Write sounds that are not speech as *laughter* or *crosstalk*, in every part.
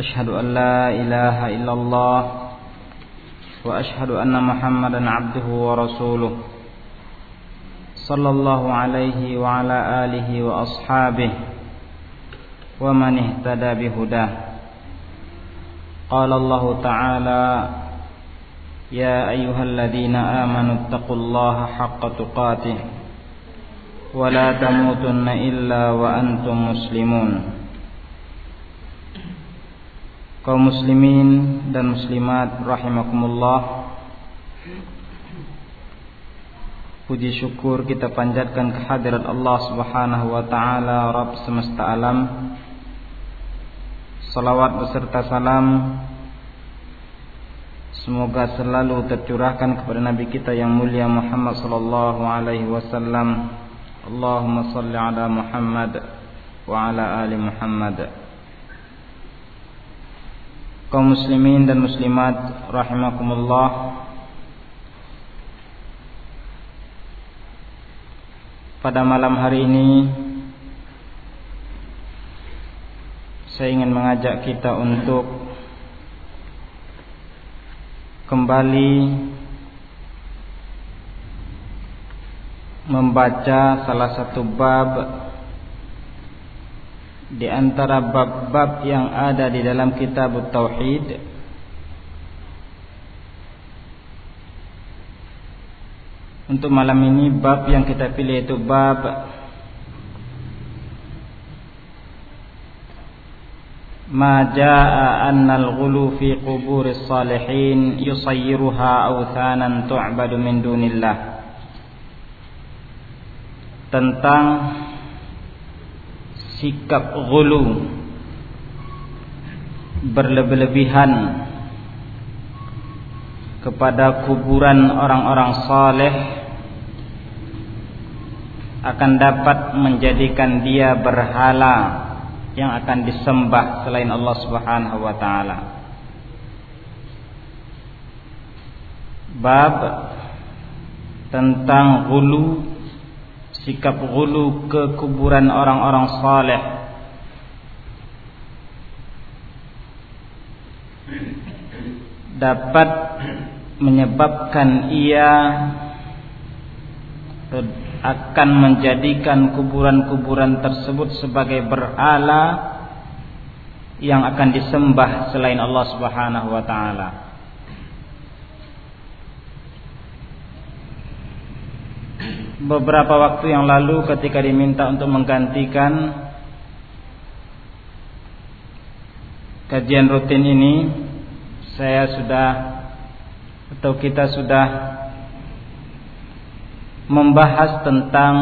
أشهد أن لا إله إلا الله وأشهد أن محمدا عبده ورسوله صلى الله عليه وعلى آله وأصحابه ومن اهتدى بهداه. قال الله تعالى يا أيها الذين آمنوا اتقوا الله حق تقاته ولا تموتن إلا وأنتم مسلمون. Kaum muslimin dan muslimat rahimakumullah. Puji syukur kita panjatkan kehadirat Allah Subhanahu wa taala Rabb semesta alam. Salawat beserta salam. Semoga selalu tercurahkan kepada Nabi kita yang mulia Muhammad sallallahu alaihi wasallam. Allahumma salli ala Muhammad wa ala ali Muhammad kaum muslimin dan muslimat rahimakumullah. Pada malam hari ini saya ingin mengajak kita untuk kembali membaca salah satu bab di antara bab-bab yang ada di dalam kitab Tauhid Untuk malam ini bab yang kita pilih itu bab Ma jaa anna al-ghulu fi quburis salihin yusayyiruha awthanan tu'badu min dunillah. Tentang sikap gulu berlebih-lebihan kepada kuburan orang-orang saleh akan dapat menjadikan dia berhala yang akan disembah selain Allah Subhanahu wa taala. Bab tentang gulu sikap gulu ke kuburan orang-orang saleh dapat menyebabkan ia akan menjadikan kuburan-kuburan tersebut sebagai berhala yang akan disembah selain Allah Subhanahu wa taala. Beberapa waktu yang lalu ketika diminta untuk menggantikan kajian rutin ini saya sudah atau kita sudah membahas tentang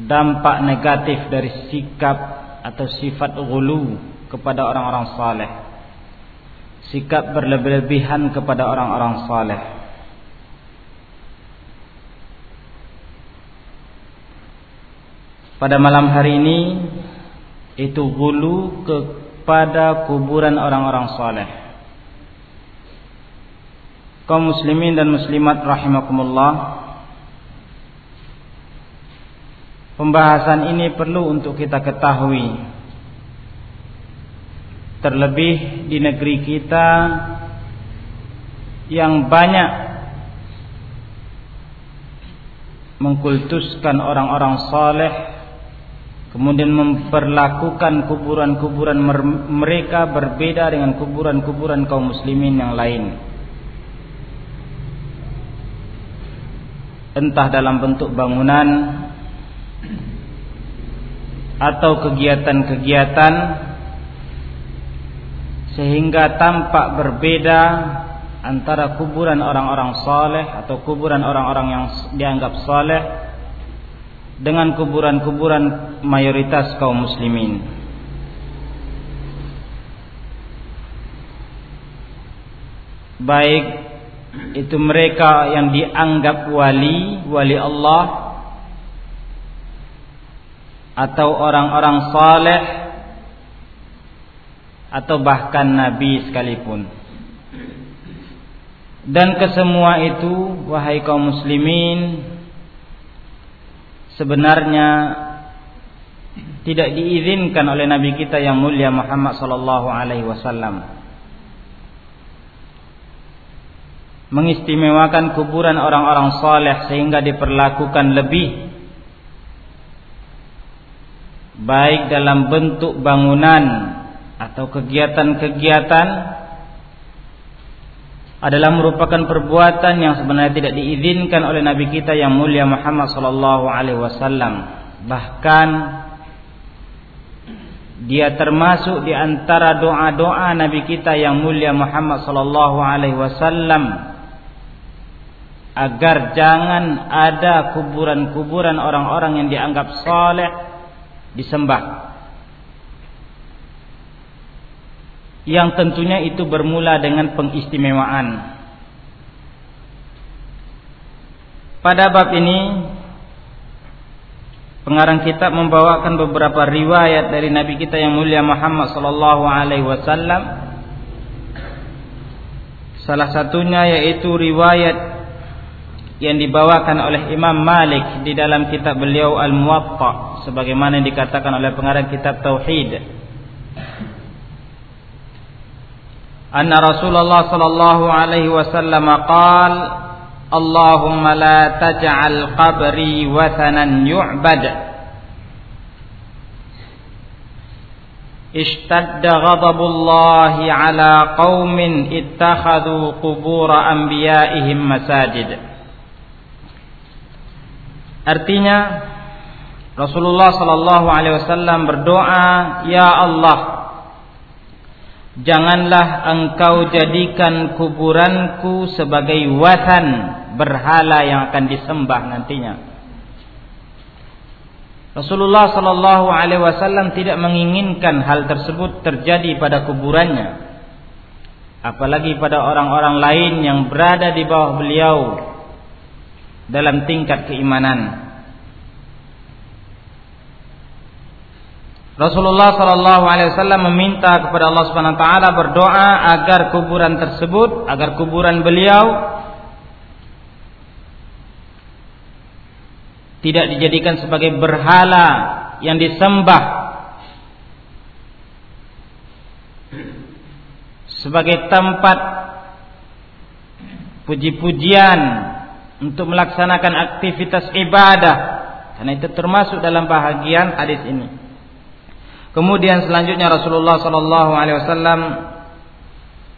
dampak negatif dari sikap atau sifat ghulu kepada orang-orang saleh. Sikap berlebih-lebihan kepada orang-orang saleh. Pada malam hari ini itu gulu kepada kuburan orang-orang saleh. Kaum muslimin dan muslimat rahimakumullah. Pembahasan ini perlu untuk kita ketahui. Terlebih di negeri kita yang banyak mengkultuskan orang-orang saleh kemudian memperlakukan kuburan-kuburan mereka berbeda dengan kuburan-kuburan kaum muslimin yang lain. Entah dalam bentuk bangunan atau kegiatan-kegiatan sehingga tampak berbeda antara kuburan orang-orang saleh atau kuburan orang-orang yang dianggap saleh dengan kuburan-kuburan mayoritas kaum muslimin. Baik itu mereka yang dianggap wali, wali Allah atau orang-orang saleh atau bahkan nabi sekalipun. Dan kesemua itu wahai kaum muslimin sebenarnya tidak diizinkan oleh nabi kita yang mulia Muhammad sallallahu alaihi wasallam mengistimewakan kuburan orang-orang saleh sehingga diperlakukan lebih baik dalam bentuk bangunan atau kegiatan-kegiatan adalah merupakan perbuatan yang sebenarnya tidak diizinkan oleh nabi kita yang mulia Muhammad sallallahu alaihi wasallam bahkan dia termasuk di antara doa-doa nabi kita yang mulia Muhammad sallallahu alaihi wasallam agar jangan ada kuburan-kuburan orang-orang yang dianggap saleh disembah. Yang tentunya itu bermula dengan pengistimewaan. Pada bab ini pengarang kitab membawakan beberapa riwayat dari nabi kita yang mulia Muhammad sallallahu alaihi wasallam. Salah satunya yaitu riwayat yang dibawakan oleh Imam Malik di dalam kitab beliau Al-Muwatta sebagaimana yang dikatakan oleh pengarang kitab Tauhid. أن رسول الله صلى الله عليه وسلم قال اللهم لا تجعل قبري وثنا يعبد. اشتد غضب الله على قوم اتخذوا قبور أنبيائهم مساجد. Artinya Rasulullah Shallallahu Alaihi Wasallam berdoa, Ya Allah, janganlah engkau jadikan kuburanku sebagai watan berhala yang akan disembah nantinya." Rasulullah sallallahu alaihi wasallam tidak menginginkan hal tersebut terjadi pada kuburannya. Apalagi pada orang-orang lain yang berada di bawah beliau dalam tingkat keimanan. Rasulullah sallallahu alaihi wasallam meminta kepada Allah Subhanahu wa taala berdoa agar kuburan tersebut, agar kuburan beliau tidak dijadikan sebagai berhala yang disembah sebagai tempat puji-pujian untuk melaksanakan aktivitas ibadah karena itu termasuk dalam bahagian hadis ini. Kemudian selanjutnya Rasulullah sallallahu alaihi wasallam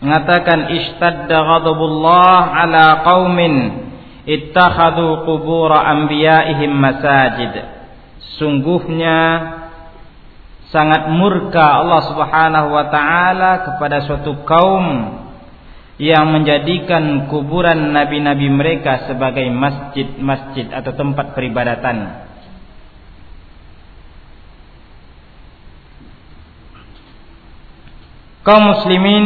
mengatakan ishtadda ghadabullah ala qaumin ittakhadhu qubur anbiya'ihim masajid. Sungguhnya sangat murka Allah Subhanahu wa taala kepada suatu kaum yang menjadikan kuburan nabi-nabi mereka sebagai masjid-masjid atau tempat peribadatan. Kaum muslimin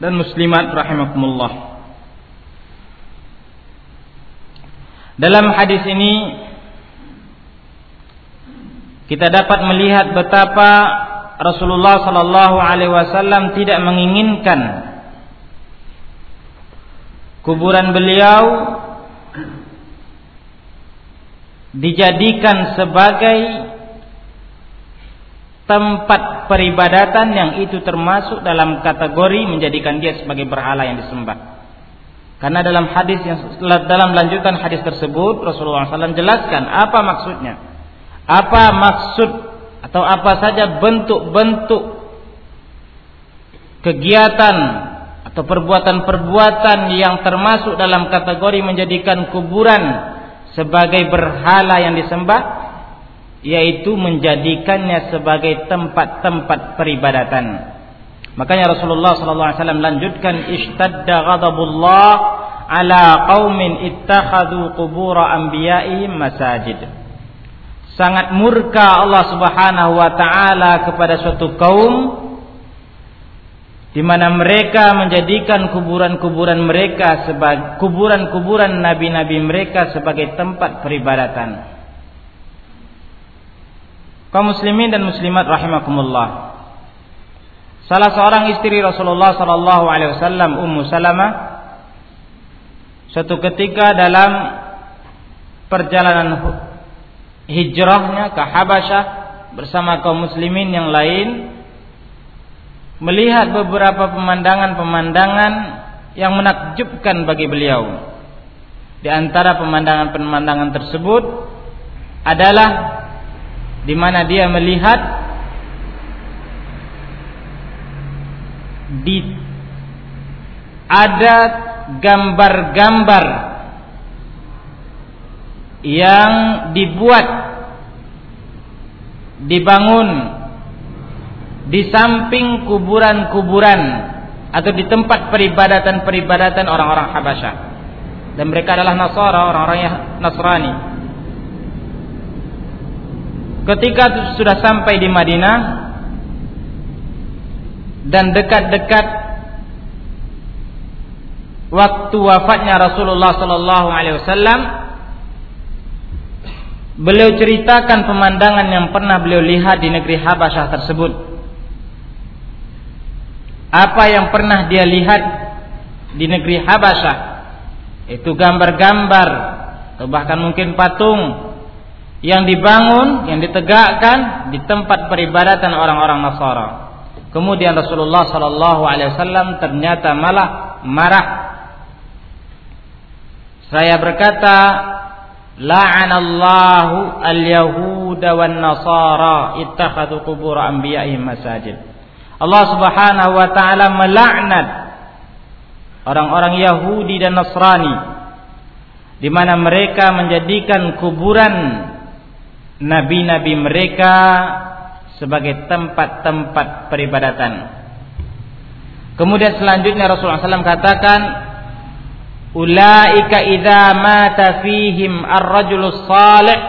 dan muslimat rahimakumullah. Dalam hadis ini kita dapat melihat betapa Rasulullah sallallahu alaihi wasallam tidak menginginkan kuburan beliau dijadikan sebagai tempat peribadatan yang itu termasuk dalam kategori menjadikan dia sebagai berhala yang disembah. Karena dalam hadis yang dalam lanjutan hadis tersebut Rasulullah SAW jelaskan apa maksudnya, apa maksud atau apa saja bentuk-bentuk kegiatan atau perbuatan-perbuatan yang termasuk dalam kategori menjadikan kuburan sebagai berhala yang disembah yaitu menjadikannya sebagai tempat-tempat peribadatan. Makanya Rasulullah SAW lanjutkan ishtadda ghadabullah ala qaumin ittakhadhu qubur anbiya'ihim masajid. Sangat murka Allah Subhanahu wa taala kepada suatu kaum di mana mereka menjadikan kuburan-kuburan mereka sebagai kuburan-kuburan nabi-nabi mereka sebagai tempat peribadatan. Kaum muslimin dan muslimat rahimakumullah. Salah seorang istri Rasulullah sallallahu alaihi wasallam Ummu Salamah suatu ketika dalam perjalanan hijrahnya ke Habasyah bersama kaum muslimin yang lain melihat beberapa pemandangan-pemandangan yang menakjubkan bagi beliau. Di antara pemandangan-pemandangan tersebut adalah di mana dia melihat di ada gambar-gambar yang dibuat dibangun di samping kuburan-kuburan atau di tempat peribadatan-peribadatan orang-orang Habasyah. Dan mereka adalah Nasara, orang-orang Nasrani. Ketika sudah sampai di Madinah dan dekat-dekat waktu wafatnya Rasulullah sallallahu alaihi wasallam beliau ceritakan pemandangan yang pernah beliau lihat di negeri Habasyah tersebut. Apa yang pernah dia lihat di negeri Habasyah? Itu gambar-gambar atau bahkan mungkin patung yang dibangun, yang ditegakkan di tempat peribadatan orang-orang Nasara. Kemudian Rasulullah sallallahu alaihi wasallam ternyata malah marah. Saya berkata, la'anallahu al-yahuda wan nasara ittakhadhu qubur anbiya'ihim masajid. Allah Subhanahu wa taala melaknat orang-orang Yahudi dan Nasrani di mana mereka menjadikan kuburan nabi-nabi mereka sebagai tempat-tempat peribadatan. Kemudian selanjutnya Rasulullah SAW katakan, "Ulaika idza mata fihim ar-rajulus salih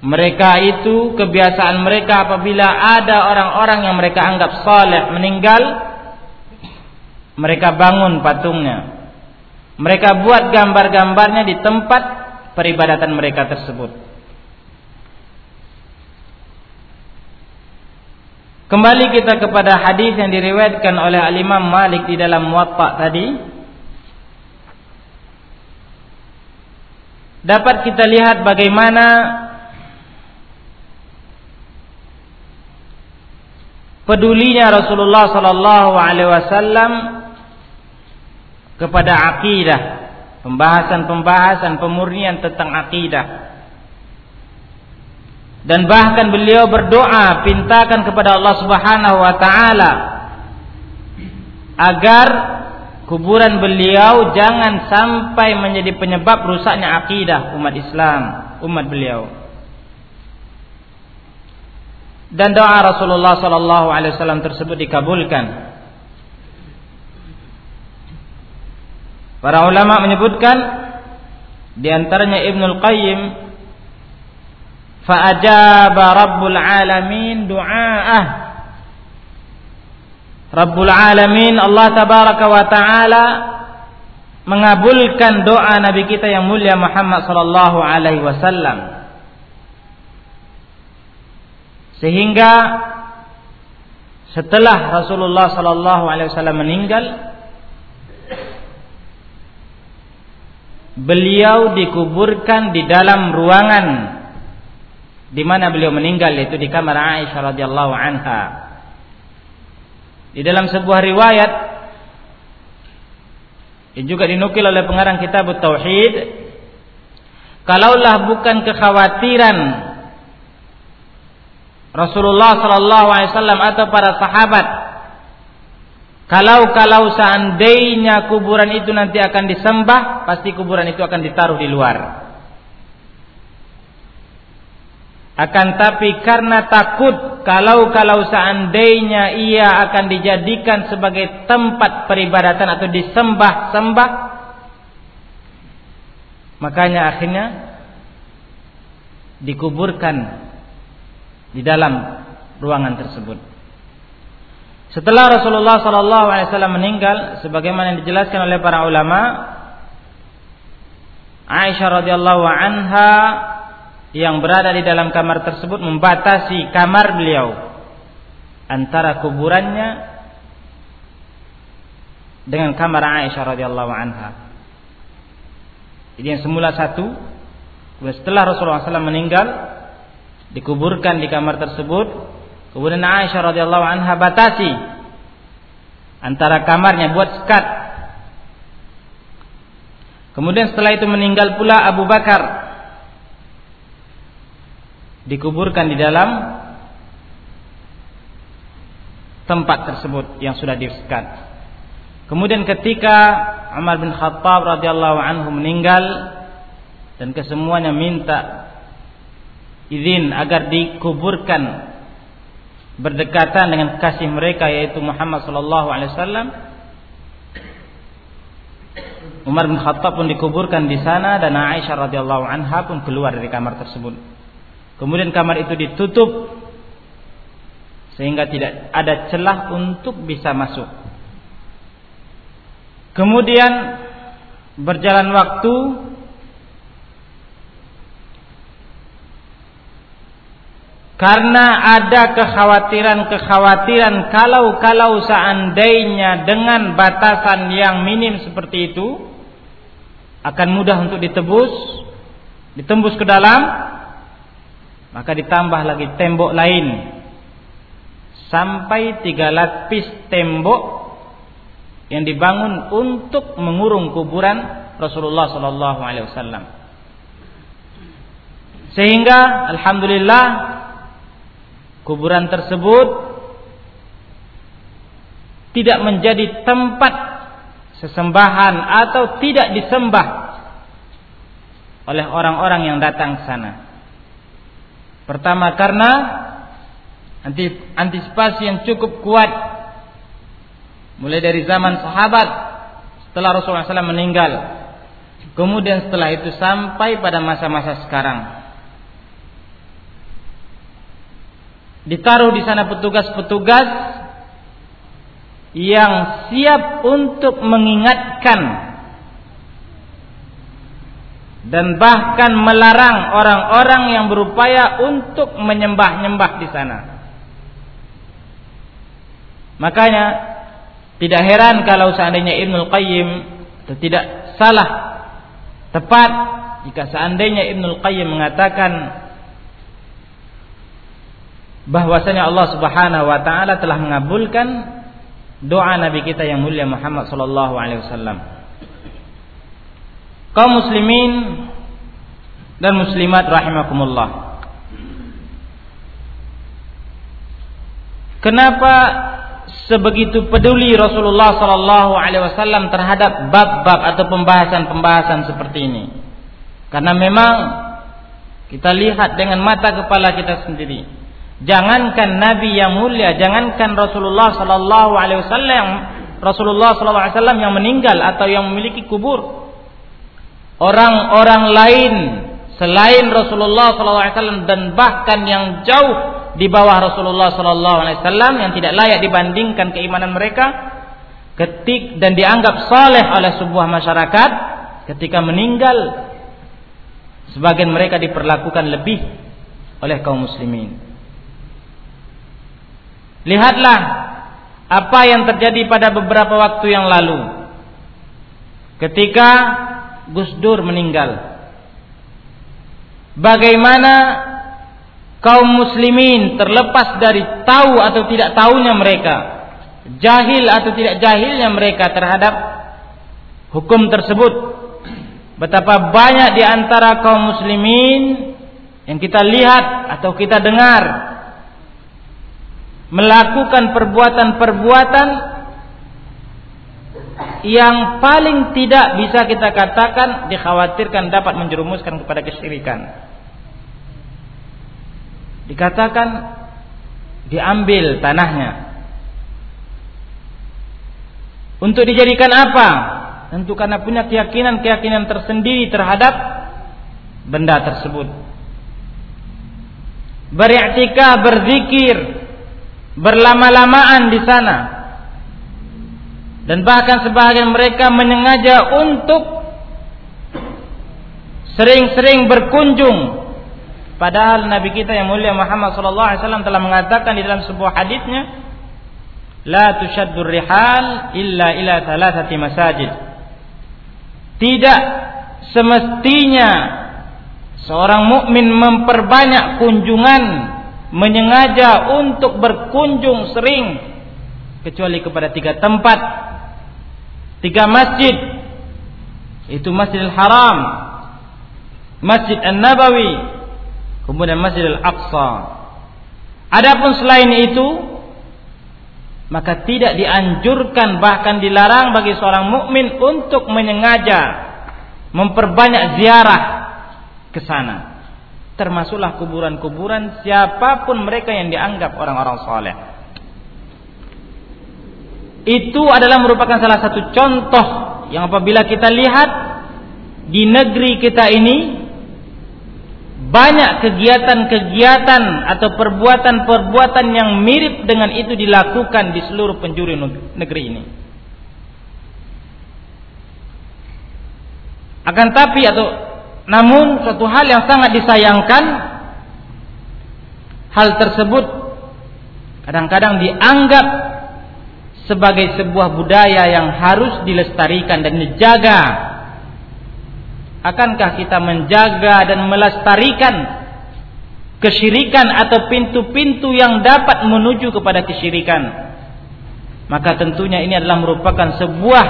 mereka itu kebiasaan mereka apabila ada orang-orang yang mereka anggap saleh meninggal, mereka bangun patungnya. Mereka buat gambar-gambarnya di tempat peribadatan mereka tersebut. Kembali kita kepada hadis yang diriwayatkan oleh Al-Imam Malik di dalam Muwatta tadi. Dapat kita lihat bagaimana pedulinya Rasulullah sallallahu alaihi wasallam kepada akidah, pembahasan-pembahasan pemurnian tentang akidah. Dan bahkan beliau berdoa pintakan kepada Allah Subhanahu wa taala agar kuburan beliau jangan sampai menjadi penyebab rusaknya akidah umat Islam, umat beliau dan doa Rasulullah sallallahu alaihi wasallam tersebut dikabulkan. Para ulama menyebutkan di antaranya Ibnul Qayyim fa'ajaba Rabbul Alamin du'aah Rabbul Alamin Allah tabaraka wa taala mengabulkan doa Nabi kita yang mulia Muhammad sallallahu alaihi wasallam. Sehingga setelah Rasulullah sallallahu alaihi wasallam meninggal beliau dikuburkan di dalam ruangan di mana beliau meninggal yaitu di kamar Aisyah radhiyallahu anha. Di dalam sebuah riwayat yang juga dinukil oleh pengarang kitab Tauhid, kalaulah bukan kekhawatiran Rasulullah Sallallahu Alaihi Wasallam atau para sahabat kalau kalau seandainya kuburan itu nanti akan disembah pasti kuburan itu akan ditaruh di luar akan tapi karena takut kalau kalau seandainya ia akan dijadikan sebagai tempat peribadatan atau disembah-sembah makanya akhirnya dikuburkan di dalam ruangan tersebut. Setelah Rasulullah sallallahu alaihi wasallam meninggal sebagaimana yang dijelaskan oleh para ulama Aisyah radhiyallahu anha yang berada di dalam kamar tersebut membatasi kamar beliau antara kuburannya dengan kamar Aisyah radhiyallahu anha. Jadi yang semula satu, setelah Rasulullah SAW meninggal, dikuburkan di kamar tersebut, kemudian Aisyah radhiyallahu anha batasi antara kamarnya buat sekat. Kemudian setelah itu meninggal pula Abu Bakar dikuburkan di dalam tempat tersebut yang sudah disekat. Kemudian ketika Umar bin Khattab radhiyallahu anhu meninggal dan kesemuanya minta izin agar dikuburkan berdekatan dengan kasih mereka yaitu Muhammad sallallahu alaihi wasallam Umar bin Khattab pun dikuburkan di sana dan Aisyah radhiyallahu anha pun keluar dari kamar tersebut. Kemudian kamar itu ditutup sehingga tidak ada celah untuk bisa masuk. Kemudian berjalan waktu karena ada kekhawatiran-kekhawatiran kalau-kalau seandainya dengan batasan yang minim seperti itu akan mudah untuk ditebus, ditembus ke dalam maka ditambah lagi tembok lain sampai tiga lapis tembok yang dibangun untuk mengurung kuburan Rasulullah Sallallahu Alaihi Wasallam. Sehingga alhamdulillah kuburan tersebut tidak menjadi tempat sesembahan atau tidak disembah oleh orang-orang yang datang ke sana. Pertama karena antisipasi yang cukup kuat. Mulai dari zaman sahabat setelah Rasulullah SAW meninggal. Kemudian setelah itu sampai pada masa-masa sekarang. Ditaruh di sana petugas-petugas yang siap untuk mengingatkan dan bahkan melarang orang-orang yang berupaya untuk menyembah-nyembah di sana. Makanya tidak heran kalau seandainya Ibnu Qayyim tidak salah tepat jika seandainya Ibnu Qayyim mengatakan bahwasanya Allah Subhanahu wa taala telah mengabulkan doa nabi kita yang mulia Muhammad sallallahu alaihi wasallam kaum muslimin dan muslimat rahimakumullah. Kenapa sebegitu peduli Rasulullah sallallahu alaihi wasallam terhadap bab-bab atau pembahasan-pembahasan seperti ini? Karena memang kita lihat dengan mata kepala kita sendiri. Jangankan Nabi yang mulia, jangankan Rasulullah sallallahu alaihi wasallam, Rasulullah sallallahu alaihi wasallam yang meninggal atau yang memiliki kubur, orang-orang lain selain Rasulullah SAW dan bahkan yang jauh di bawah Rasulullah SAW yang tidak layak dibandingkan keimanan mereka ketik dan dianggap saleh oleh sebuah masyarakat ketika meninggal sebagian mereka diperlakukan lebih oleh kaum muslimin. Lihatlah apa yang terjadi pada beberapa waktu yang lalu. Ketika Gus Dur meninggal. Bagaimana kaum muslimin terlepas dari tahu atau tidak tahunya mereka, jahil atau tidak jahilnya mereka terhadap hukum tersebut. Betapa banyak di antara kaum muslimin yang kita lihat atau kita dengar melakukan perbuatan-perbuatan yang paling tidak bisa kita katakan dikhawatirkan dapat menjerumuskan kepada kesyirikan. Dikatakan diambil tanahnya. Untuk dijadikan apa? Tentu karena punya keyakinan-keyakinan tersendiri terhadap benda tersebut. Beriktikaf, berzikir berlama-lamaan di sana. Dan bahkan sebagian mereka menyengaja untuk sering-sering berkunjung. Padahal nabi kita yang mulia Muhammad sallallahu alaihi wasallam telah mengatakan di dalam sebuah hadisnya la tushaddur rihal illa ila thalathati masajid. Tidak semestinya seorang mukmin memperbanyak kunjungan menyengaja untuk berkunjung sering kecuali kepada tiga tempat tiga masjid itu Masjidil Haram Masjid An-Nabawi kemudian Masjidil Aqsa adapun selain itu maka tidak dianjurkan bahkan dilarang bagi seorang mukmin untuk menyengaja memperbanyak ziarah ke sana. Termasuklah kuburan-kuburan siapa pun mereka yang dianggap orang-orang soleh. Itu adalah merupakan salah satu contoh yang apabila kita lihat di negeri kita ini banyak kegiatan-kegiatan atau perbuatan-perbuatan yang mirip dengan itu dilakukan di seluruh penjuru negeri ini. Akan tapi atau namun suatu hal yang sangat disayangkan hal tersebut kadang-kadang dianggap sebagai sebuah budaya yang harus dilestarikan dan dijaga Akankah kita menjaga dan melestarikan kesyirikan atau pintu-pintu yang dapat menuju kepada kesyirikan? Maka tentunya ini adalah merupakan sebuah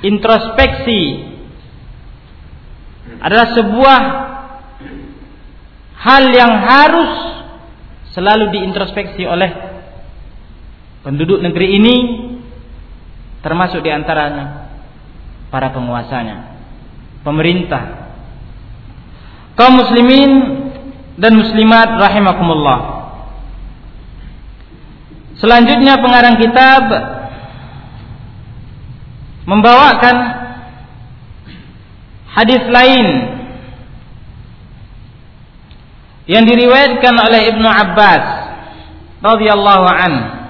introspeksi adalah sebuah hal yang harus selalu diintrospeksi oleh penduduk negeri ini termasuk di antaranya para penguasanya pemerintah kaum muslimin dan muslimat rahimakumullah. Selanjutnya pengarang kitab membawakan hadis lain yang diriwayatkan oleh Ibnu Abbas radhiyallahu an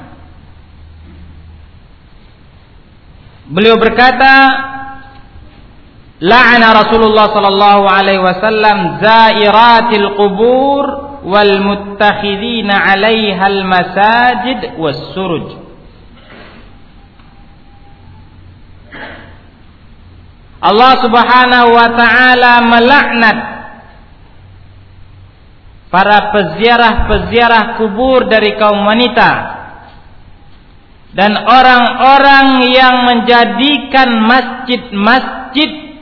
Beliau berkata la'ana Rasulullah sallallahu alaihi wasallam zairatil qubur wal muttakhidina 'alaiha al masajid was suruj Allah Subhanahu wa taala melaknat para peziarah-peziarah kubur dari kaum wanita dan orang-orang yang menjadikan masjid-masjid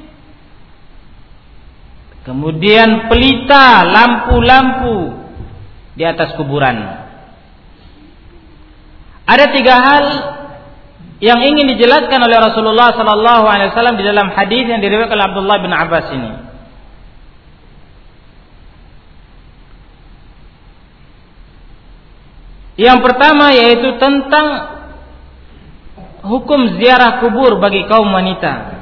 Kemudian pelita lampu-lampu di atas kuburan. Ada tiga hal yang ingin dijelaskan oleh Rasulullah sallallahu alaihi wasallam di dalam hadis yang diriwayatkan oleh Abdullah bin Abbas ini. Yang pertama yaitu tentang hukum ziarah kubur bagi kaum wanita.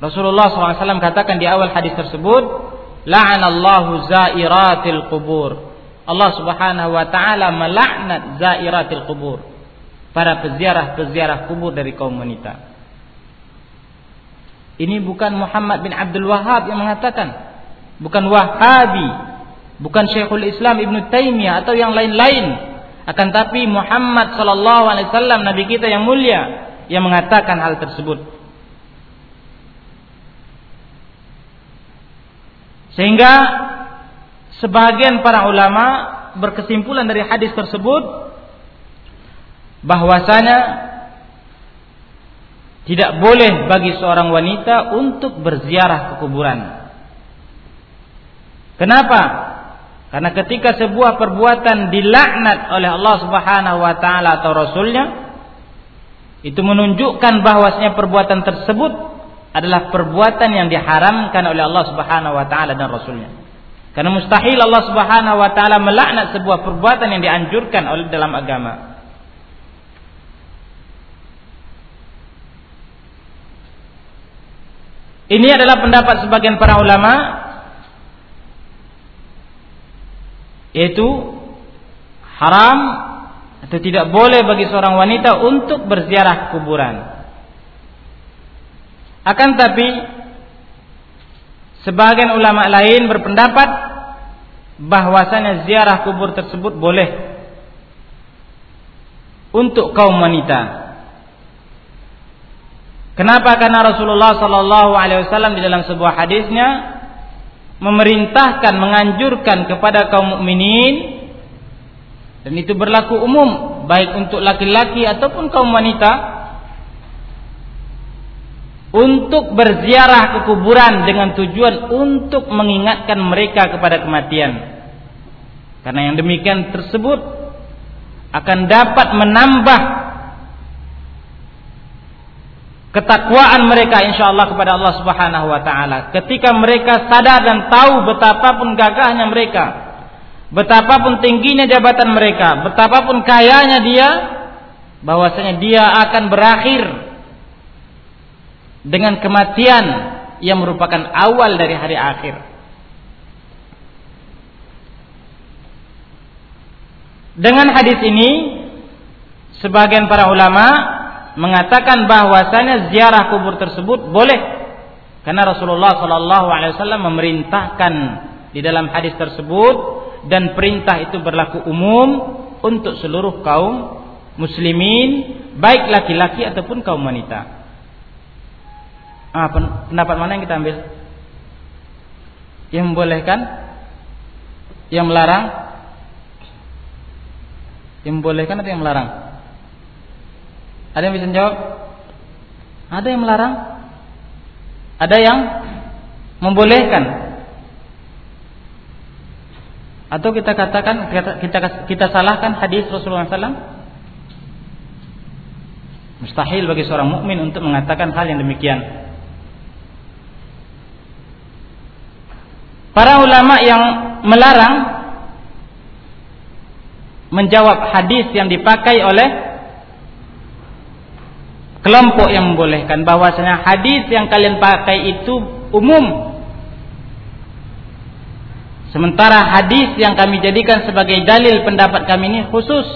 Rasulullah SAW katakan di awal hadis tersebut, La'anallahu zairatil kubur. Allah Subhanahu wa taala melaknat zairatil kubur. Para peziarah-peziarah kubur dari kaum wanita. Ini bukan Muhammad bin Abdul Wahab yang mengatakan, bukan Wahabi, bukan Syekhul Islam Ibn Taimiyah atau yang lain-lain. Akan tapi Muhammad sallallahu alaihi wasallam nabi kita yang mulia yang mengatakan hal tersebut. Sehingga sebagian para ulama berkesimpulan dari hadis tersebut bahwasanya tidak boleh bagi seorang wanita untuk berziarah ke kuburan. Kenapa? Karena ketika sebuah perbuatan dilaknat oleh Allah Subhanahu wa taala atau rasulnya itu menunjukkan bahwasanya perbuatan tersebut adalah perbuatan yang diharamkan oleh Allah Subhanahu wa taala dan rasulnya. Karena mustahil Allah Subhanahu wa taala melaknat sebuah perbuatan yang dianjurkan oleh dalam agama. Ini adalah pendapat sebagian para ulama yaitu haram atau tidak boleh bagi seorang wanita untuk berziarah kuburan. Akan tapi sebagian ulama lain berpendapat bahwasanya ziarah kubur tersebut boleh untuk kaum wanita. Kenapa? Karena Rasulullah Sallallahu Alaihi Wasallam di dalam sebuah hadisnya memerintahkan, menganjurkan kepada kaum mukminin dan itu berlaku umum baik untuk laki-laki ataupun kaum wanita untuk berziarah ke kuburan dengan tujuan untuk mengingatkan mereka kepada kematian. Karena yang demikian tersebut akan dapat menambah ketakwaan mereka insyaallah kepada Allah Subhanahu wa taala ketika mereka sadar dan tahu betapapun gagahnya mereka betapapun tingginya jabatan mereka betapapun kayanya dia bahwasanya dia akan berakhir dengan kematian yang merupakan awal dari hari akhir. Dengan hadis ini sebagian para ulama mengatakan bahwasanya ziarah kubur tersebut boleh karena Rasulullah Shallallahu alaihi wasallam memerintahkan di dalam hadis tersebut dan perintah itu berlaku umum untuk seluruh kaum muslimin baik laki-laki ataupun kaum wanita. Ah, pendapat mana yang kita ambil? Yang membolehkan? Yang melarang? Yang membolehkan atau yang melarang? Ada yang bisa jawab? Ada yang melarang? Ada yang membolehkan? Atau kita katakan kita kita, kita salahkan hadis Rasulullah SAW? Mustahil bagi seorang mukmin untuk mengatakan hal yang demikian. Para ulama yang melarang menjawab hadis yang dipakai oleh kelompok yang membolehkan. Bahwasanya hadis yang kalian pakai itu umum. Sementara hadis yang kami jadikan sebagai dalil pendapat kami ini khusus.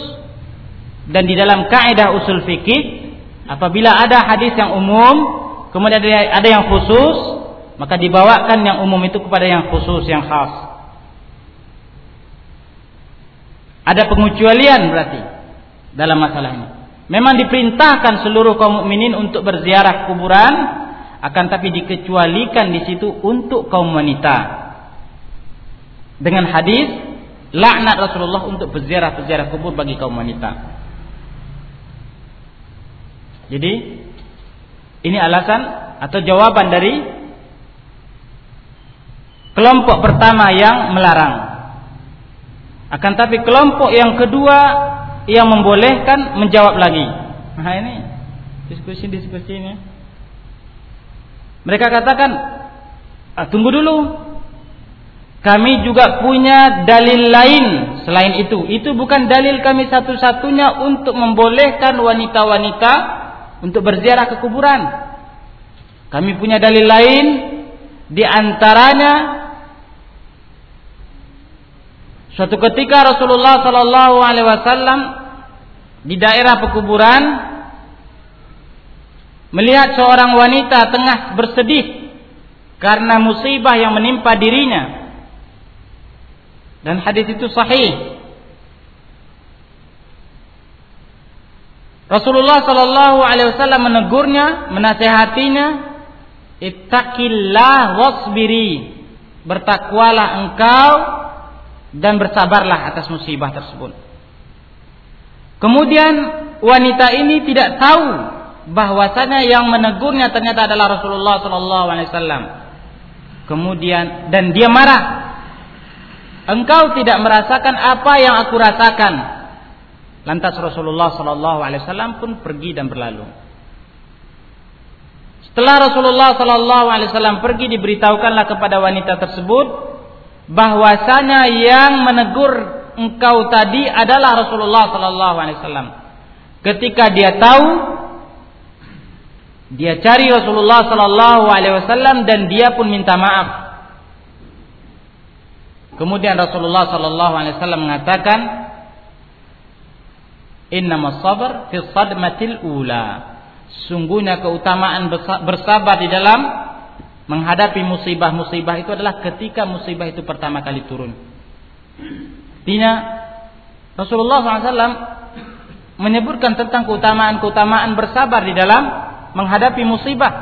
Dan di dalam kaidah usul fikih apabila ada hadis yang umum kemudian ada yang khusus maka dibawakan yang umum itu kepada yang khusus yang khas. Ada pengecualian berarti dalam masalah ini memang diperintahkan seluruh kaum mukminin untuk berziarah kuburan akan tapi dikecualikan di situ untuk kaum wanita dengan hadis laknat Rasulullah untuk berziarah-berziarah kubur bagi kaum wanita jadi ini alasan atau jawaban dari kelompok pertama yang melarang. Akan tapi kelompok yang kedua yang membolehkan menjawab lagi. Nah ini diskusi-diskusi ini. Mereka katakan, ah, tunggu dulu. Kami juga punya dalil lain selain itu. Itu bukan dalil kami satu-satunya untuk membolehkan wanita-wanita untuk berziarah ke kuburan. Kami punya dalil lain di antaranya Suatu ketika Rasulullah Sallallahu Alaihi Wasallam di daerah pekuburan melihat seorang wanita tengah bersedih karena musibah yang menimpa dirinya. Dan hadis itu sahih. Rasulullah Sallallahu Alaihi Wasallam menegurnya, menasehatinya, ittaqillah wasbiri, bertakwalah engkau dan bersabarlah atas musibah tersebut. Kemudian wanita ini tidak tahu bahwasanya yang menegurnya ternyata adalah Rasulullah sallallahu alaihi wasallam. Kemudian dan dia marah. Engkau tidak merasakan apa yang aku rasakan. Lantas Rasulullah sallallahu alaihi wasallam pun pergi dan berlalu. Setelah Rasulullah sallallahu alaihi wasallam pergi diberitahukanlah kepada wanita tersebut bahwasanya yang menegur engkau tadi adalah Rasulullah sallallahu alaihi wasallam. Ketika dia tahu dia cari Rasulullah sallallahu alaihi wasallam dan dia pun minta maaf. Kemudian Rasulullah sallallahu alaihi wasallam mengatakan, Innamas sabar fi sadmatil ula. Sungguhnya keutamaan bersabar di dalam menghadapi musibah-musibah itu adalah ketika musibah itu pertama kali turun. Artinya Rasulullah SAW menyebutkan tentang keutamaan-keutamaan bersabar di dalam menghadapi musibah.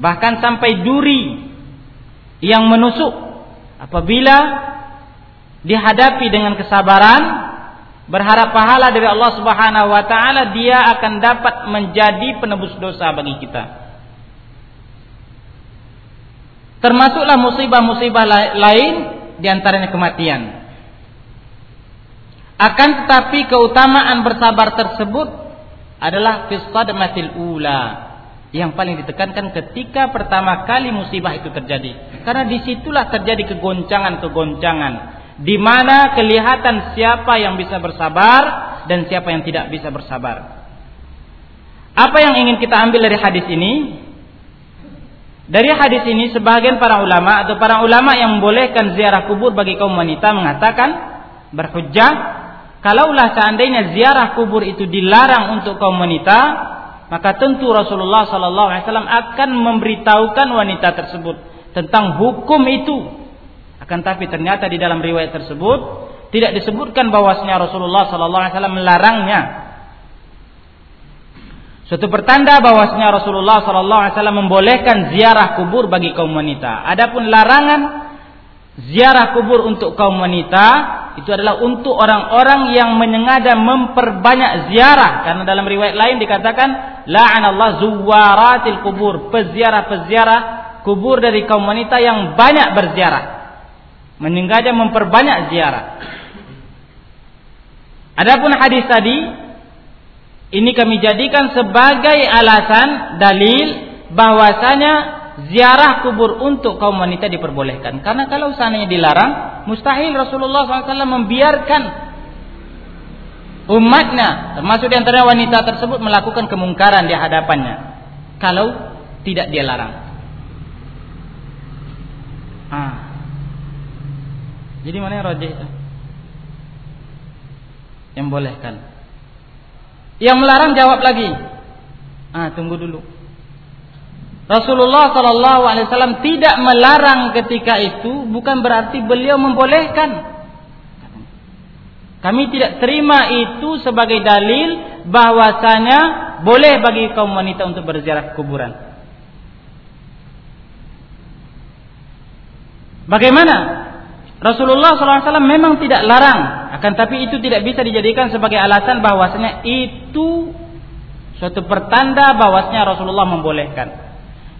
Bahkan sampai duri yang menusuk apabila dihadapi dengan kesabaran berharap pahala dari Allah Subhanahu wa taala dia akan dapat menjadi penebus dosa bagi kita. Termasuklah musibah-musibah lain di antaranya kematian. Akan tetapi keutamaan bersabar tersebut adalah matil ula yang paling ditekankan ketika pertama kali musibah itu terjadi. Karena di situlah terjadi kegoncangan-kegoncangan di mana kelihatan siapa yang bisa bersabar dan siapa yang tidak bisa bersabar. Apa yang ingin kita ambil dari hadis ini? Dari hadis ini sebagian para ulama atau para ulama yang membolehkan ziarah kubur bagi kaum wanita mengatakan berhujjah Kalaulah seandainya ziarah kubur itu dilarang untuk kaum wanita, maka tentu Rasulullah sallallahu alaihi wasallam akan memberitahukan wanita tersebut tentang hukum itu. Akan tapi ternyata di dalam riwayat tersebut tidak disebutkan bahwasanya Rasulullah sallallahu alaihi wasallam melarangnya. Suatu pertanda bahwasanya Rasulullah sallallahu alaihi wasallam membolehkan ziarah kubur bagi kaum wanita. Adapun larangan ziarah kubur untuk kaum wanita itu adalah untuk orang-orang yang menyengaja memperbanyak ziarah. Karena dalam riwayat lain dikatakan la'anallahu zuwaratil kubur peziarah-peziarah kubur dari kaum wanita yang banyak berziarah. Menyengaja memperbanyak ziarah. Adapun hadis tadi ini kami jadikan sebagai alasan dalil bahwasanya ziarah kubur untuk kaum wanita diperbolehkan. Karena kalau seandainya dilarang, mustahil Rasulullah SAW membiarkan umatnya, termasuk di antara wanita tersebut melakukan kemungkaran di hadapannya. Kalau tidak dia larang. Ah. Jadi mana yang rojih? Yang bolehkan. Yang melarang jawab lagi. Ah, tunggu dulu. Rasulullah Shallallahu Alaihi Wasallam tidak melarang ketika itu bukan berarti beliau membolehkan. Kami tidak terima itu sebagai dalil bahwasanya boleh bagi kaum wanita untuk berziarah kuburan. Bagaimana? Rasulullah SAW memang tidak larang, akan tapi itu tidak bisa dijadikan sebagai alasan bahwasanya itu suatu pertanda bahwasanya Rasulullah membolehkan.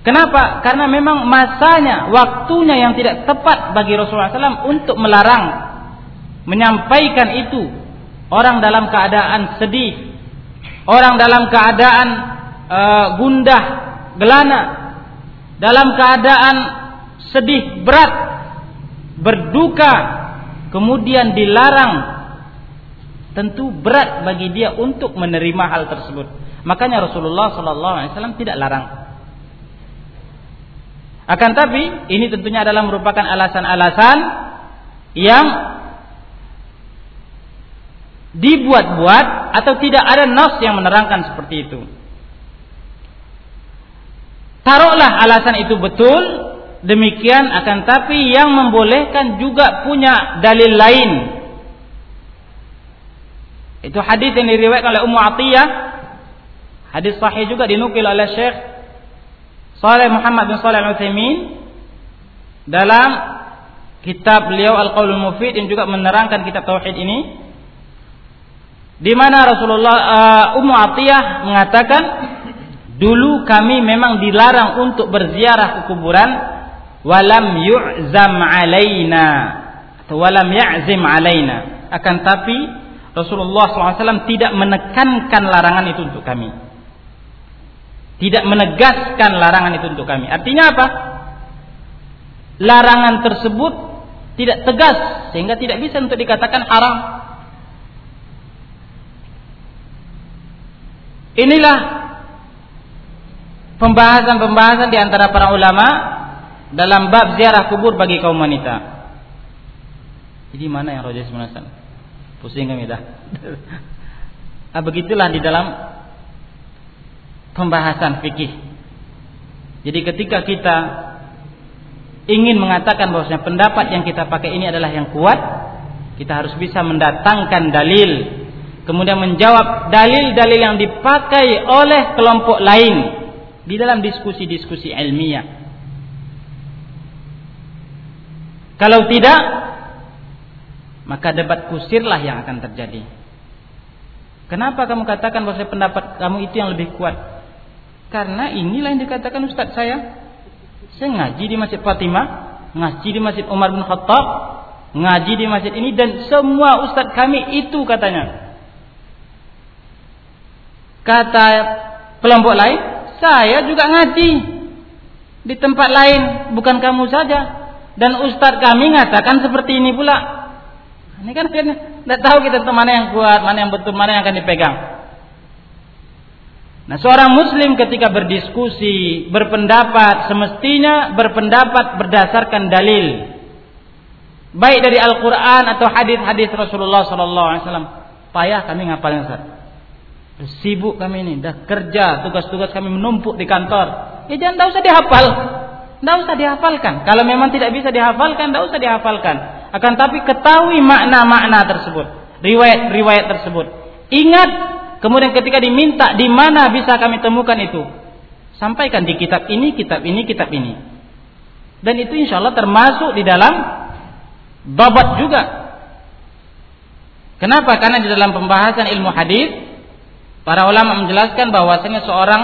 Kenapa? Karena memang masanya, waktunya yang tidak tepat bagi Rasulullah SAW untuk melarang, menyampaikan itu. Orang dalam keadaan sedih, orang dalam keadaan uh, gundah, gelana, dalam keadaan sedih berat, berduka, kemudian dilarang. Tentu berat bagi dia untuk menerima hal tersebut. Makanya Rasulullah SAW tidak larang. Akan tapi ini tentunya adalah merupakan alasan-alasan yang dibuat-buat atau tidak ada nas yang menerangkan seperti itu. Taruhlah alasan itu betul, demikian akan tapi yang membolehkan juga punya dalil lain. Itu hadis yang diriwayatkan oleh Ummu Atiyah. Hadis sahih juga dinukil oleh Syekh Saleh Muhammad bin Saleh Al-Utsaimin dalam kitab beliau Al-Qaulul Mufid yang juga menerangkan kitab tauhid ini di mana Rasulullah uh, Ummu Atiyah mengatakan dulu kami memang dilarang untuk berziarah ke kuburan walam yu'zam alaina atau walam ya'zim alaina akan tapi Rasulullah SAW tidak menekankan larangan itu untuk kami tidak menegaskan larangan itu untuk kami. Artinya apa? Larangan tersebut tidak tegas sehingga tidak bisa untuk dikatakan haram. Inilah pembahasan-pembahasan di antara para ulama dalam bab ziarah kubur bagi kaum wanita. Jadi mana yang Rojas Munasan? Pusing kami dah. *laughs* Ah, begitulah di dalam pembahasan fikih. Jadi ketika kita ingin mengatakan bahwasanya pendapat yang kita pakai ini adalah yang kuat, kita harus bisa mendatangkan dalil, kemudian menjawab dalil-dalil yang dipakai oleh kelompok lain di dalam diskusi-diskusi ilmiah. Kalau tidak, maka debat kusirlah yang akan terjadi. Kenapa kamu katakan bahwa pendapat kamu itu yang lebih kuat? Karena inilah yang dikatakan Ustadz saya. Saya ngaji di Masjid Fatimah, ngaji di Masjid Umar bin Khattab, ngaji di masjid ini dan semua ustadz kami itu katanya. Kata kelompok lain, saya juga ngaji di tempat lain, bukan kamu saja. Dan ustadz kami mengatakan seperti ini pula. Ini kan tidak tahu kita mana yang kuat, mana yang betul, mana yang akan dipegang. Nah, seorang muslim ketika berdiskusi, berpendapat, semestinya berpendapat berdasarkan dalil. Baik dari Al-Qur'an atau hadis-hadis Rasulullah sallallahu alaihi wasallam. Payah kami ngapalnya, Ustaz. Sibuk kami ini, dah kerja, tugas-tugas kami menumpuk di kantor. Ya jangan tidak usah dihafal. Tidak usah dihafalkan. Kalau memang tidak bisa dihafalkan, tidak usah dihafalkan. Akan tapi ketahui makna-makna tersebut, riwayat-riwayat tersebut. Ingat, kemudian ketika diminta di mana bisa kami temukan itu, sampaikan di kitab ini, kitab ini, kitab ini. Dan itu insya Allah termasuk di dalam babat juga. Kenapa? Karena di dalam pembahasan ilmu hadis, para ulama menjelaskan bahwasanya seorang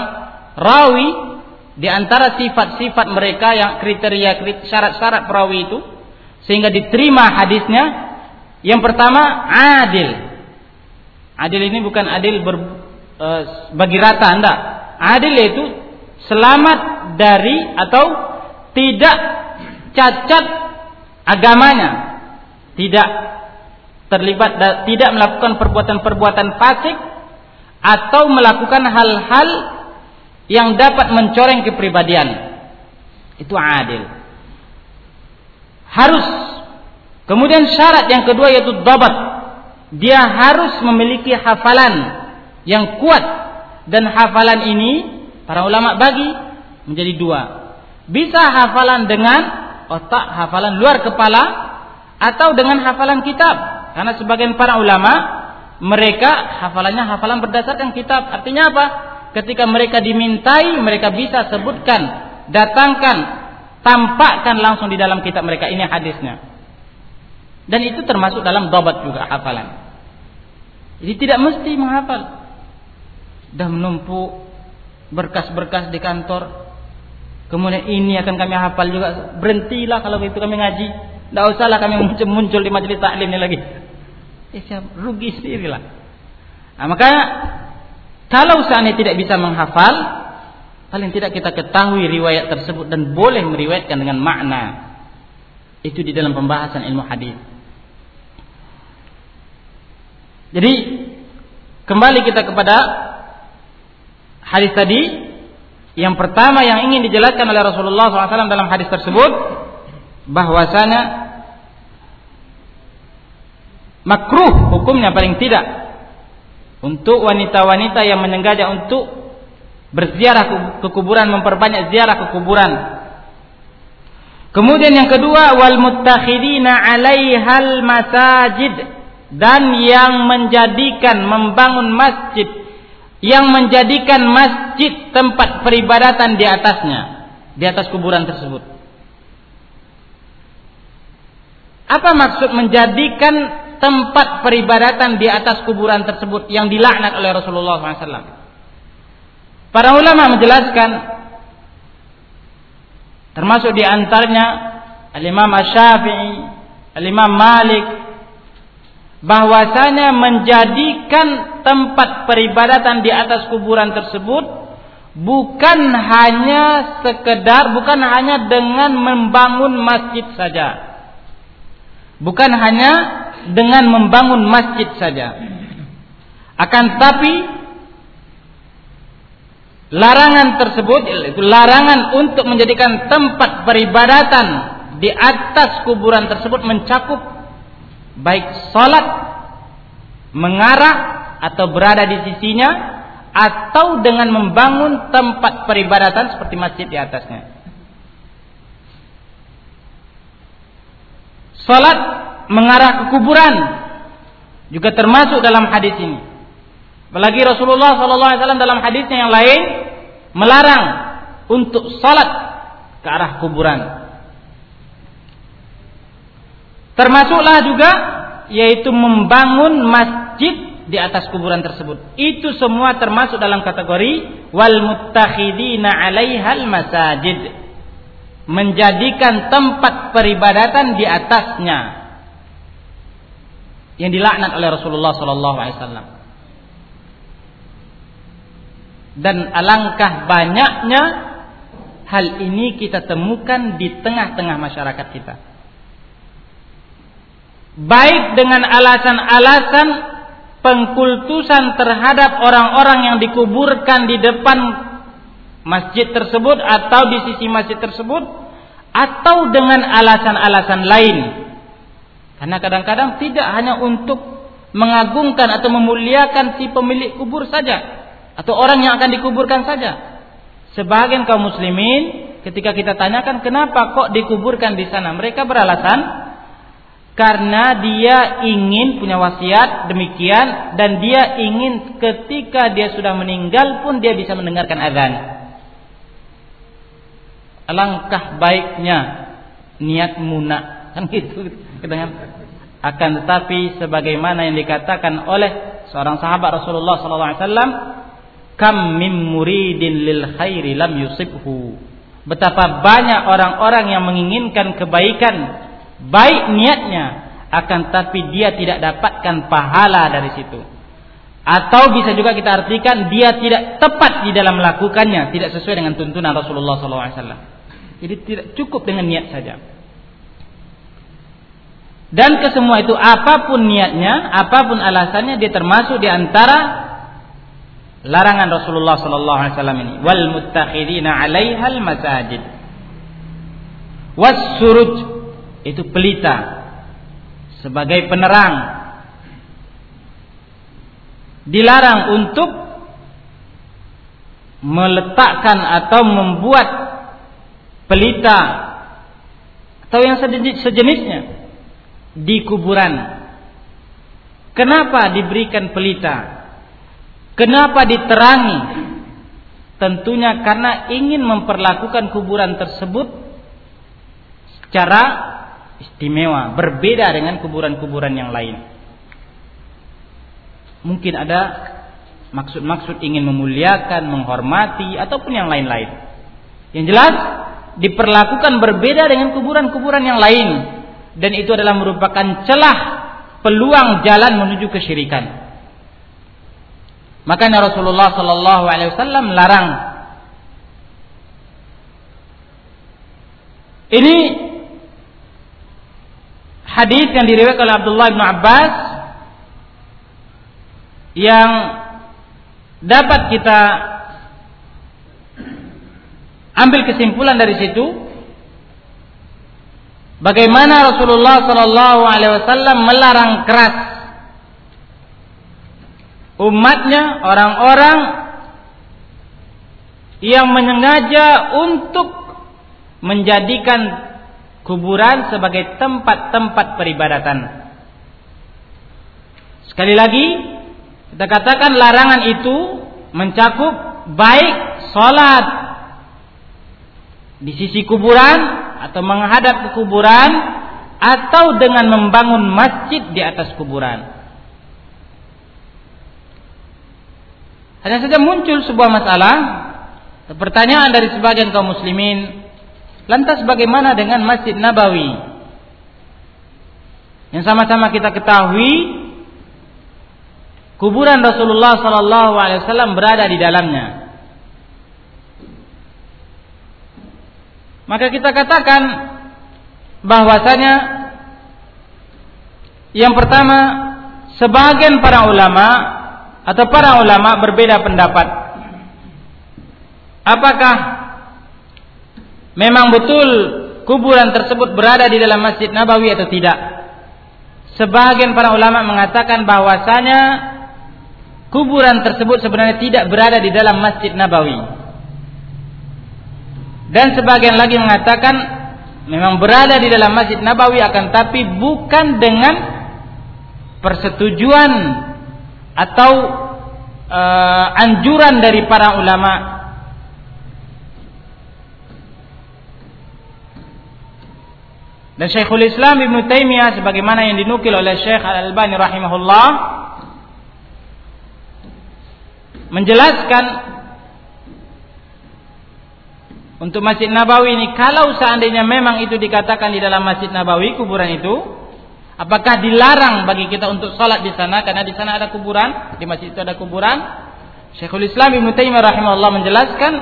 rawi di antara sifat-sifat mereka yang kriteria syarat-syarat perawi itu sehingga diterima hadisnya yang pertama adil. Adil ini bukan adil ber, e, bagi rata anda adil itu selamat dari atau tidak cacat agamanya. Tidak terlibat tidak melakukan perbuatan-perbuatan fasik atau melakukan hal-hal yang dapat mencoreng kepribadian itu adil harus. Kemudian syarat yang kedua yaitu dabat. Dia harus memiliki hafalan yang kuat dan hafalan ini para ulama bagi menjadi dua. Bisa hafalan dengan otak, hafalan luar kepala atau dengan hafalan kitab. Karena sebagian para ulama mereka hafalannya hafalan berdasarkan kitab. Artinya apa? Ketika mereka dimintai, mereka bisa sebutkan, datangkan tampakkan langsung di dalam kitab mereka ini hadisnya. Dan itu termasuk dalam dobat juga hafalan. Jadi tidak mesti menghafal. Dah menumpuk berkas-berkas di kantor. Kemudian ini akan kami hafal juga. Berhentilah kalau begitu kami ngaji. Tidak usahlah kami muncul, *laughs* muncul di majelis taklim ini lagi. Eh, rugi sendirilah. Nah, maka kalau seandainya tidak bisa menghafal, Paling tidak kita ketahui riwayat tersebut dan boleh meriwayatkan dengan makna. Itu di dalam pembahasan ilmu hadis. Jadi kembali kita kepada hadis tadi. Yang pertama yang ingin dijelaskan oleh Rasulullah SAW dalam hadis tersebut bahwasanya makruh hukumnya paling tidak untuk wanita-wanita yang menyengaja untuk berziarah ke kuburan memperbanyak ziarah ke kuburan. Kemudian yang kedua wal muttakhidina 'alaihal masajid. Dan yang menjadikan membangun masjid. Yang menjadikan masjid tempat peribadatan di atasnya. Di atas kuburan tersebut. Apa maksud menjadikan tempat peribadatan di atas kuburan tersebut yang dilaknat oleh Rasulullah SAW Para ulama menjelaskan termasuk di antaranya Al-Imam Asy-Syafi'i, Al-Imam Malik bahwasanya menjadikan tempat peribadatan di atas kuburan tersebut bukan hanya sekedar bukan hanya dengan membangun masjid saja. Bukan hanya dengan membangun masjid saja. Akan tapi Larangan tersebut itu larangan untuk menjadikan tempat peribadatan di atas kuburan tersebut mencakup baik salat, mengarah atau berada di sisinya atau dengan membangun tempat peribadatan seperti masjid di atasnya. Salat mengarah ke kuburan juga termasuk dalam hadis ini. Apalagi Rasulullah SAW dalam hadisnya yang lain melarang untuk salat ke arah kuburan. Termasuklah juga yaitu membangun masjid di atas kuburan tersebut. Itu semua termasuk dalam kategori wal muttakhidina 'alaihal masajid. Menjadikan tempat peribadatan di atasnya. Yang dilaknat oleh Rasulullah sallallahu alaihi wasallam. Dan alangkah banyaknya hal ini kita temukan di tengah-tengah masyarakat kita. Baik dengan alasan-alasan pengkultusan terhadap orang-orang yang dikuburkan di depan masjid tersebut atau di sisi masjid tersebut atau dengan alasan-alasan lain. Karena kadang-kadang tidak hanya untuk mengagungkan atau memuliakan si pemilik kubur saja atau orang yang akan dikuburkan saja. Sebagian kaum muslimin ketika kita tanyakan kenapa kok dikuburkan di sana, mereka beralasan karena dia ingin punya wasiat demikian dan dia ingin ketika dia sudah meninggal pun dia bisa mendengarkan azan. Alangkah baiknya niat munak kan gitu dengan akan tetapi sebagaimana yang dikatakan oleh seorang sahabat Rasulullah SAW kam mim muridin lil khairi lam yusibhu. Betapa banyak orang-orang yang menginginkan kebaikan baik niatnya akan tapi dia tidak dapatkan pahala dari situ. Atau bisa juga kita artikan dia tidak tepat di dalam melakukannya tidak sesuai dengan tuntunan Rasulullah SAW jadi tidak cukup dengan niat saja dan kesemua itu apa pun niatnya apa pun alasannya dia termasuk di antara larangan Rasulullah sallallahu alaihi wasallam ini. Wal muttakhidina 'alaihal masajid. Was suruj itu pelita. Sebagai penerang. Dilarang untuk meletakkan atau membuat pelita atau yang sejenisnya di kuburan. Kenapa diberikan pelita? Kenapa diterangi? Tentunya karena ingin memperlakukan kuburan tersebut secara istimewa, berbeda dengan kuburan-kuburan yang lain. Mungkin ada maksud-maksud ingin memuliakan, menghormati ataupun yang lain-lain. Yang jelas diperlakukan berbeda dengan kuburan-kuburan yang lain dan itu adalah merupakan celah peluang jalan menuju kesyirikan. Makanya Rasulullah Sallallahu Alaihi Wasallam larang. Ini hadis yang diriwayatkan oleh Abdullah bin Abbas yang dapat kita ambil kesimpulan dari situ bagaimana Rasulullah Shallallahu Alaihi Wasallam melarang keras umatnya orang-orang yang menyengaja untuk menjadikan kuburan sebagai tempat-tempat peribadatan. Sekali lagi, kita katakan larangan itu mencakup baik sholat di sisi kuburan atau menghadap ke kuburan atau dengan membangun masjid di atas kuburan. Hanya saja muncul sebuah masalah, pertanyaan dari sebagian kaum muslimin, Lantas bagaimana dengan Masjid Nabawi? Yang sama-sama kita ketahui kuburan Rasulullah sallallahu alaihi wasallam berada di dalamnya. Maka kita katakan bahwasanya yang pertama sebagian para ulama atau para ulama berbeda pendapat. Apakah memang betul kuburan tersebut berada di dalam Masjid Nabawi atau tidak. Sebagian para ulama mengatakan bahwasanya kuburan tersebut sebenarnya tidak berada di dalam Masjid Nabawi. Dan sebagian lagi mengatakan memang berada di dalam Masjid Nabawi akan tapi bukan dengan persetujuan atau uh, anjuran dari para ulama. Dan Syekhul Islam Ibn Taimiyah sebagaimana yang dinukil oleh Syekh Al-Albani rahimahullah menjelaskan untuk Masjid Nabawi ini kalau seandainya memang itu dikatakan di dalam Masjid Nabawi kuburan itu apakah dilarang bagi kita untuk salat di sana karena di sana ada kuburan di masjid itu ada kuburan Syekhul Islam Ibn Taimiyah rahimahullah menjelaskan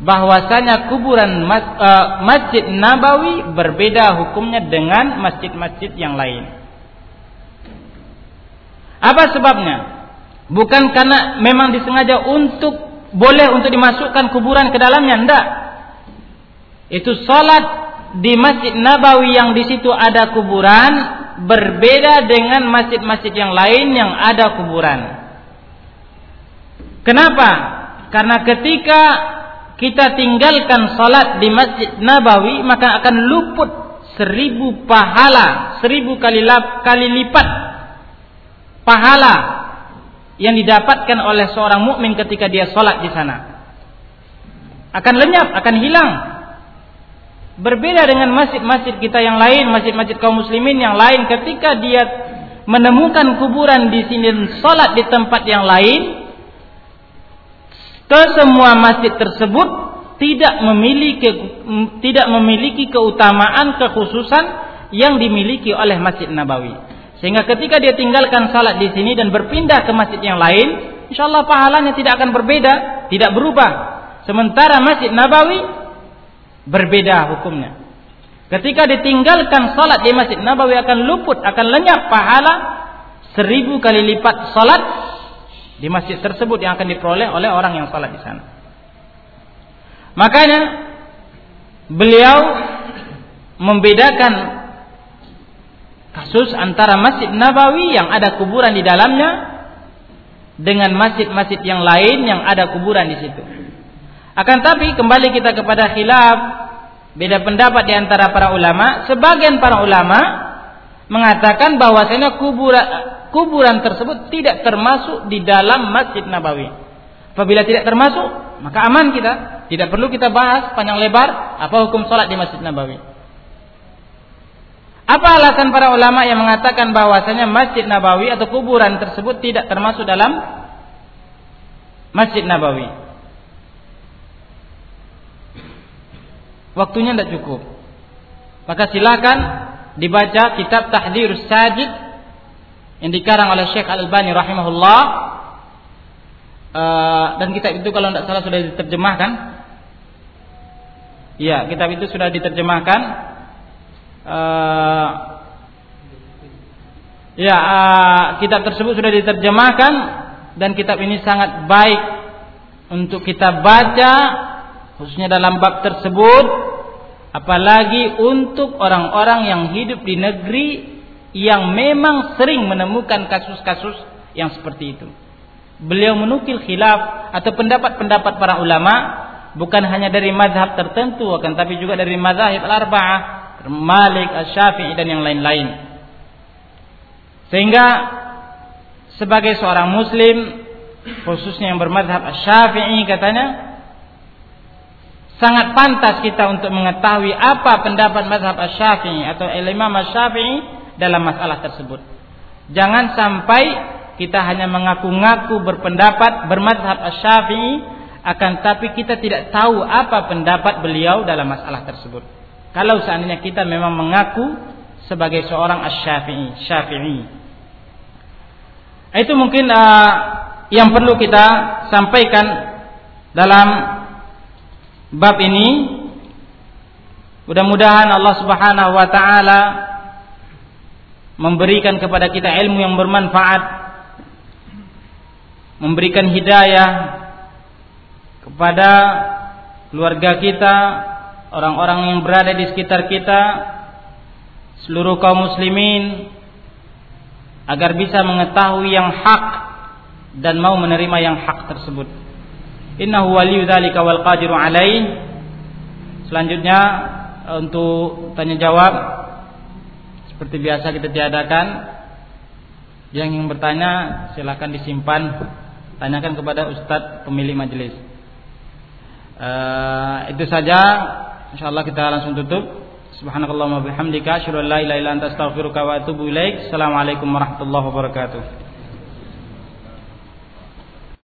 bahwasanya kuburan mas, uh, Masjid Nabawi berbeda hukumnya dengan masjid-masjid yang lain. Apa sebabnya? Bukan karena memang disengaja untuk boleh untuk dimasukkan kuburan ke dalamnya, enggak. Itu salat di Masjid Nabawi yang di situ ada kuburan berbeda dengan masjid-masjid yang lain yang ada kuburan. Kenapa? Karena ketika kita tinggalkan salat di Masjid Nabawi maka akan luput seribu pahala, seribu kali, lap, kali lipat pahala yang didapatkan oleh seorang mukmin ketika dia salat di sana. Akan lenyap, akan hilang. Berbeda dengan masjid-masjid kita yang lain, masjid-masjid kaum muslimin yang lain ketika dia menemukan kuburan di sini salat di tempat yang lain, ke semua masjid tersebut tidak memiliki tidak memiliki keutamaan kekhususan yang dimiliki oleh Masjid Nabawi. Sehingga ketika dia tinggalkan salat di sini dan berpindah ke masjid yang lain, insyaallah pahalanya tidak akan berbeda, tidak berubah. Sementara Masjid Nabawi berbeda hukumnya. Ketika ditinggalkan salat di Masjid Nabawi akan luput, akan lenyap pahala seribu kali lipat salat di masjid tersebut yang akan diperoleh oleh orang yang salat di sana. Makanya beliau membedakan kasus antara Masjid Nabawi yang ada kuburan di dalamnya dengan masjid-masjid yang lain yang ada kuburan di situ. Akan tapi kembali kita kepada khilaf beda pendapat di antara para ulama. Sebagian para ulama mengatakan bahwasanya kuburan kuburan tersebut tidak termasuk di dalam Masjid Nabawi. Apabila tidak termasuk, maka aman kita. Tidak perlu kita bahas panjang lebar apa hukum sholat di Masjid Nabawi. Apa alasan para ulama yang mengatakan bahwasanya Masjid Nabawi atau kuburan tersebut tidak termasuk dalam Masjid Nabawi? Waktunya tidak cukup. Maka silakan dibaca kitab Tahdirus Sajid yang dikarang oleh Syekh Al-Albani rahimahullah uh, dan kitab itu kalau tidak salah sudah diterjemahkan ya kitab itu sudah diterjemahkan uh, ya uh, kitab tersebut sudah diterjemahkan dan kitab ini sangat baik untuk kita baca khususnya dalam bab tersebut apalagi untuk orang-orang yang hidup di negeri yang memang sering menemukan kasus-kasus yang seperti itu. Beliau menukil khilaf atau pendapat-pendapat para ulama bukan hanya dari mazhab tertentu akan tapi juga dari mazhab al-arba'ah, Malik, Asy-Syafi'i dan yang lain-lain. Sehingga sebagai seorang muslim khususnya yang bermazhab Asy-Syafi'i katanya sangat pantas kita untuk mengetahui apa pendapat mazhab Asy-Syafi'i atau Imam Asy-Syafi'i dalam masalah tersebut. Jangan sampai kita hanya mengaku-ngaku berpendapat bermadhab asy-syafi'i akan tapi kita tidak tahu apa pendapat beliau dalam masalah tersebut. Kalau seandainya kita memang mengaku sebagai seorang asy-syafi'i, syafi'i. Itu mungkin uh, yang perlu kita sampaikan dalam bab ini. Mudah-mudahan Allah Subhanahu wa taala memberikan kepada kita ilmu yang bermanfaat, memberikan hidayah kepada keluarga kita, orang-orang yang berada di sekitar kita, seluruh kaum muslimin agar bisa mengetahui yang hak dan mau menerima yang hak tersebut. Innahu waliyyu dzalika wal qadiru alaih. Selanjutnya untuk tanya jawab seperti biasa kita tiadakan. Yang ingin bertanya silakan disimpan tanyakan kepada ustadz pemilik majelis. Uh, itu saja insyaallah kita langsung tutup. Subhanakallahumma bihamdika asyhadu an la ilaha illa anta astaghfiruka wa atubu ilaik. Assalamualaikum warahmatullahi wabarakatuh.